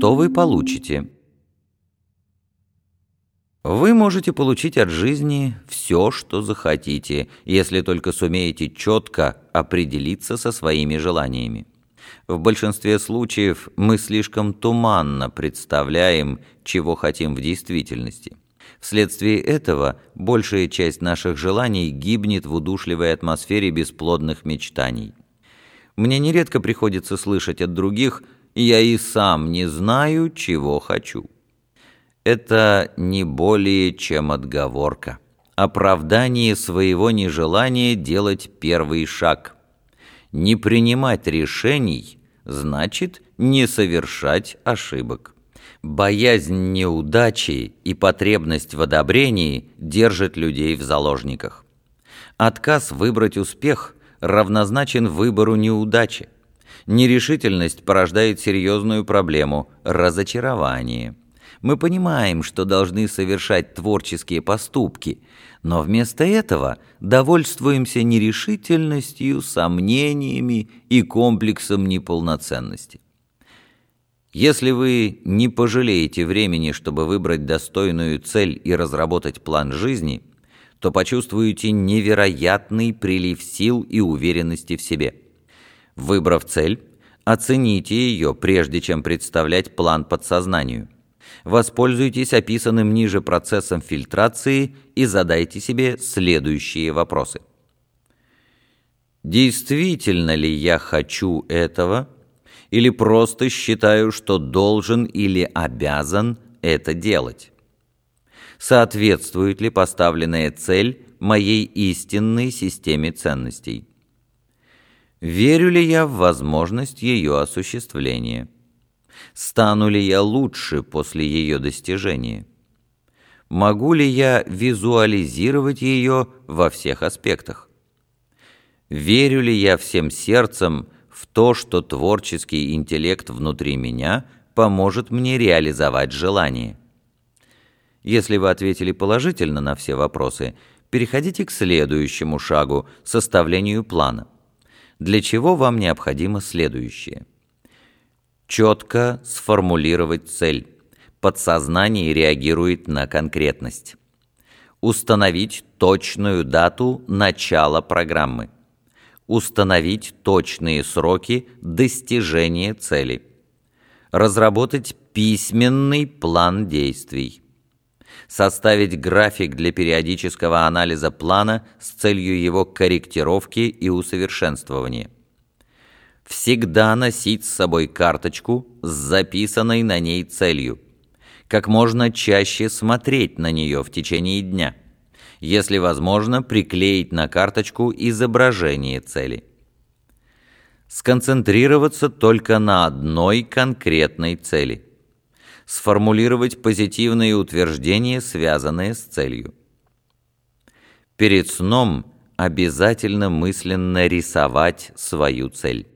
Что вы получите? Вы можете получить от жизни все, что захотите, если только сумеете четко определиться со своими желаниями. В большинстве случаев мы слишком туманно представляем, чего хотим в действительности. Вследствие этого большая часть наших желаний гибнет в удушливой атмосфере бесплодных мечтаний. Мне нередко приходится слышать от других «я и сам не знаю, чего хочу». Это не более чем отговорка, оправдание своего нежелания делать первый шаг. Не принимать решений значит не совершать ошибок. Боязнь неудачи и потребность в одобрении держат людей в заложниках. Отказ выбрать успех равнозначен выбору неудачи. Нерешительность порождает серьезную проблему – разочарование. Мы понимаем, что должны совершать творческие поступки, но вместо этого довольствуемся нерешительностью, сомнениями и комплексом неполноценности. Если вы не пожалеете времени, чтобы выбрать достойную цель и разработать план жизни, то почувствуете невероятный прилив сил и уверенности в себе. Выбрав цель, оцените ее, прежде чем представлять план подсознанию. Воспользуйтесь описанным ниже процессом фильтрации и задайте себе следующие вопросы. Действительно ли я хочу этого – или просто считаю, что должен или обязан это делать? Соответствует ли поставленная цель моей истинной системе ценностей? Верю ли я в возможность ее осуществления? Стану ли я лучше после ее достижения? Могу ли я визуализировать ее во всех аспектах? Верю ли я всем сердцем, в то, что творческий интеллект внутри меня поможет мне реализовать желание. Если вы ответили положительно на все вопросы, переходите к следующему шагу – составлению плана. Для чего вам необходимо следующее? Четко сформулировать цель. Подсознание реагирует на конкретность. Установить точную дату начала программы установить точные сроки достижения цели, разработать письменный план действий, составить график для периодического анализа плана с целью его корректировки и усовершенствования, всегда носить с собой карточку с записанной на ней целью, как можно чаще смотреть на нее в течение дня – если возможно, приклеить на карточку изображение цели. Сконцентрироваться только на одной конкретной цели. Сформулировать позитивные утверждения, связанные с целью. Перед сном обязательно мысленно рисовать свою цель.